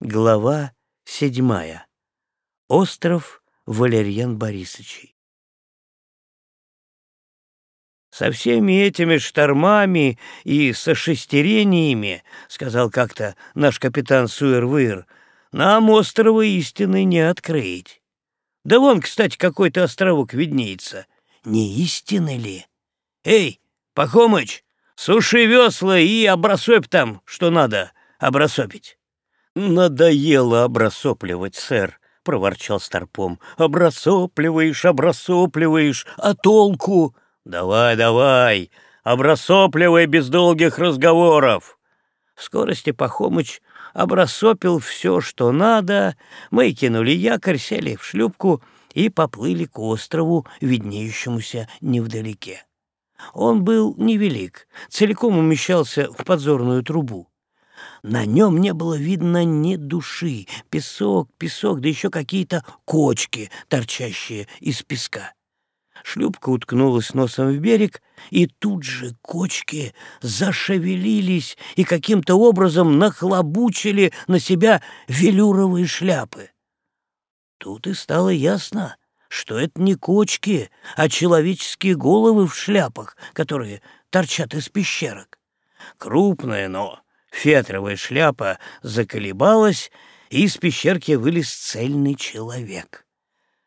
Глава седьмая. Остров Валерьян Борисовичей. «Со всеми этими штормами и со шестерениями, — сказал как-то наш капитан Суэрвыр, — нам острова истины не открыть. Да вон, кстати, какой-то островок виднеется. Не истины ли? Эй, Пахомыч, суши весла и обрасопь там, что надо обрасопить». «Надоело обрасопливать, сэр», — проворчал Старпом. «Обрасопливаешь, обрасопливаешь, а толку?» «Давай, давай, обрасопливай без долгих разговоров». В скорости Пахомыч обрасопил все, что надо, мы кинули якорь, сели в шлюпку и поплыли к острову, виднеющемуся невдалеке. Он был невелик, целиком умещался в подзорную трубу. На нем не было видно ни души. Песок, песок, да еще какие-то кочки, торчащие из песка. Шлюпка уткнулась носом в берег, и тут же кочки зашевелились и каким-то образом нахлобучили на себя велюровые шляпы. Тут и стало ясно, что это не кочки, а человеческие головы в шляпах, которые торчат из пещерок. Крупная, но Фетровая шляпа заколебалась, и из пещерки вылез цельный человек.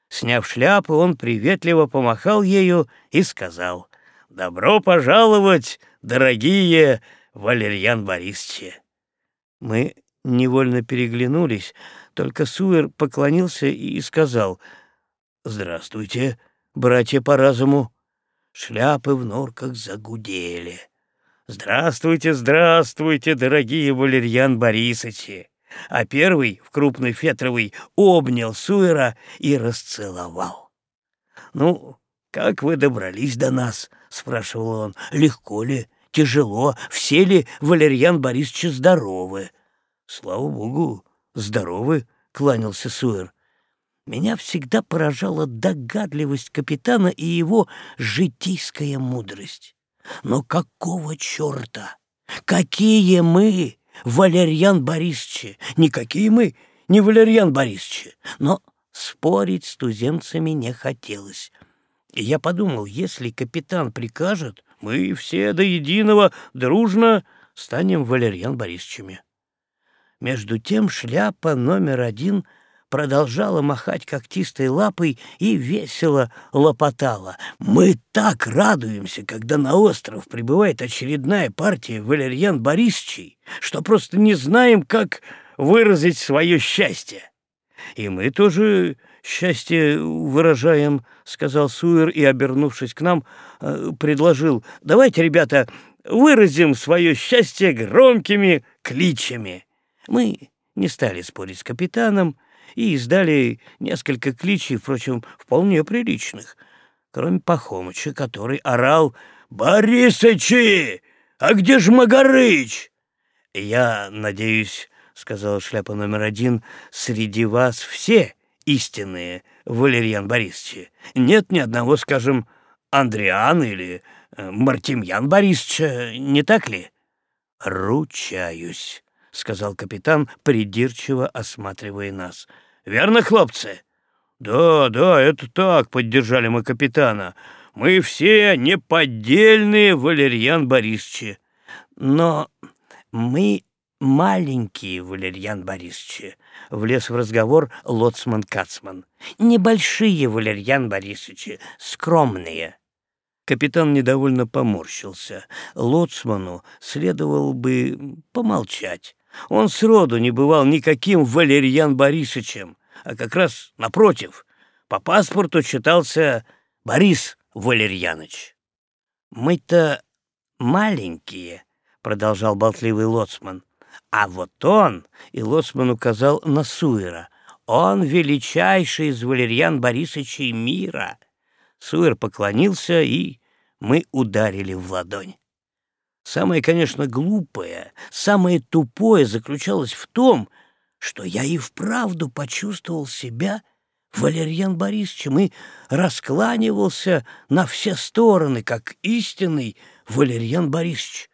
Сняв шляпу, он приветливо помахал ею и сказал «Добро пожаловать, дорогие Валерьян Борисовичи!» Мы невольно переглянулись, только Суэр поклонился и сказал «Здравствуйте, братья по разуму!» Шляпы в норках загудели. «Здравствуйте, здравствуйте, дорогие Валерьян Борисовичи!» А первый, в крупной фетровой, обнял Суэра и расцеловал. «Ну, как вы добрались до нас?» — спрашивал он. «Легко ли? Тяжело? Все ли Валерьян Борисовичи здоровы?» «Слава богу, здоровы!» — кланялся Суэр. Меня всегда поражала догадливость капитана и его житейская мудрость. Но какого черта? Какие мы, Валерьян Борисович? Никакие мы, не Валерьян Борисович. Но спорить с туземцами не хотелось. И я подумал, если капитан прикажет, мы все до единого дружно станем Валерьян Борисовичами. Между тем шляпа номер один — продолжала махать когтистой лапой и весело лопотала. «Мы так радуемся, когда на остров прибывает очередная партия Валерьян Борисовичей, что просто не знаем, как выразить свое счастье». «И мы тоже счастье выражаем», — сказал Суэр и, обернувшись к нам, э, предложил. «Давайте, ребята, выразим свое счастье громкими кличами». Мы не стали спорить с капитаном, — и издали несколько кличей, впрочем, вполне приличных, кроме Пахомыча, который орал «Борисычи! А где ж Магарыч?» «Я надеюсь, — сказал шляпа номер один, — среди вас все истинные, Валерьян Борисович. Нет ни одного, скажем, Андриан или э, Мартемьян Борисовича, не так ли?» «Ручаюсь», — сказал капитан, придирчиво осматривая нас. «Верно, хлопцы?» «Да, да, это так», — поддержали мы капитана. «Мы все неподдельные Валерьян Борисовичи». «Но мы маленькие, Валерьян Борисович», — влез в разговор лоцман Кацман. «Небольшие, Валерьян Борисович, скромные». Капитан недовольно поморщился. Лоцману следовало бы помолчать. Он сроду не бывал никаким Валерьян Борисовичем, а как раз напротив, по паспорту читался Борис Валерьяныч. «Мы-то маленькие», — продолжал болтливый лоцман, «а вот он», — и лоцман указал на Суэра, «он величайший из Валерьян Борисовичей мира». Суэр поклонился, и мы ударили в ладонь. Самое, конечно, глупое, самое тупое заключалось в том, что я и вправду почувствовал себя Валерьян Борисовичем и раскланивался на все стороны, как истинный Валерьян Борисович.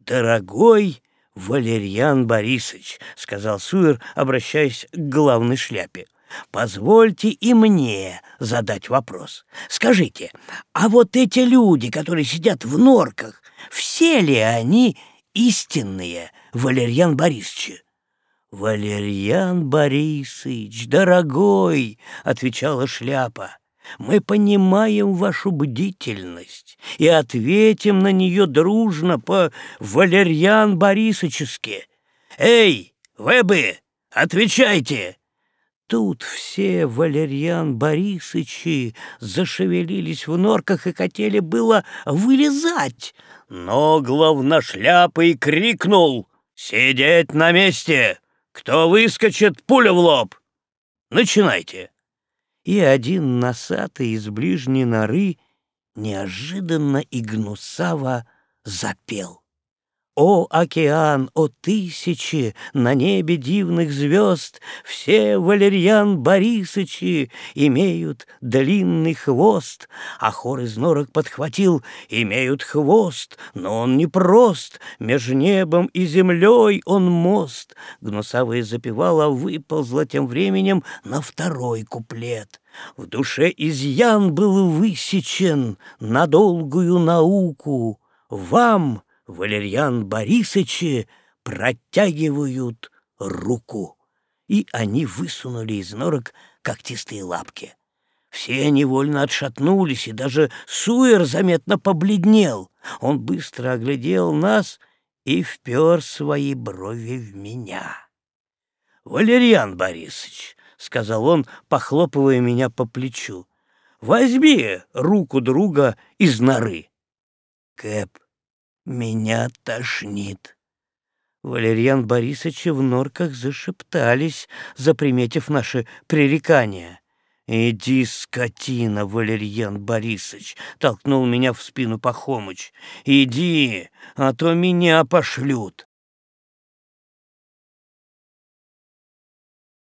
«Дорогой Валерьян Борисович, — сказал Суэр, обращаясь к главной шляпе, — позвольте и мне задать вопрос. Скажите, а вот эти люди, которые сидят в норках, все ли они истинные Валерьян Борисович? «Валерьян Борисович, дорогой!» — отвечала шляпа. «Мы понимаем вашу бдительность и ответим на нее дружно по-валерьян Борисовически. Эй, вы бы, отвечайте!» Тут все Валерьян Борисычи зашевелились в норках и хотели было вылезать, но главношляпый крикнул «Сидеть на месте! Кто выскочит, пуля в лоб! Начинайте!» И один носатый из ближней норы неожиданно и гнусаво запел. О, океан, о тысячи на небе дивных звезд, Все Валерьян Борисычи имеют длинный хвост, А хор из норок подхватил, имеют хвост, Но он не прост, меж небом и землей он мост. Гнусавая запевала, выползла тем временем на второй куплет. В душе изъян был высечен на долгую науку. Вам — Валерьян Борисычи протягивают руку. И они высунули из норок когтистые лапки. Все невольно отшатнулись, и даже Суэр заметно побледнел. Он быстро оглядел нас и впер свои брови в меня. «Валерьян Борисович», — сказал он, похлопывая меня по плечу, — «возьми руку друга из норы». Кэп меня тошнит. Валерьян Борисович в норках зашептались, заприметив наши пререкания. «Иди, скотина, Валерьян Борисович!» — толкнул меня в спину Пахомыч. «Иди, а то меня пошлют!»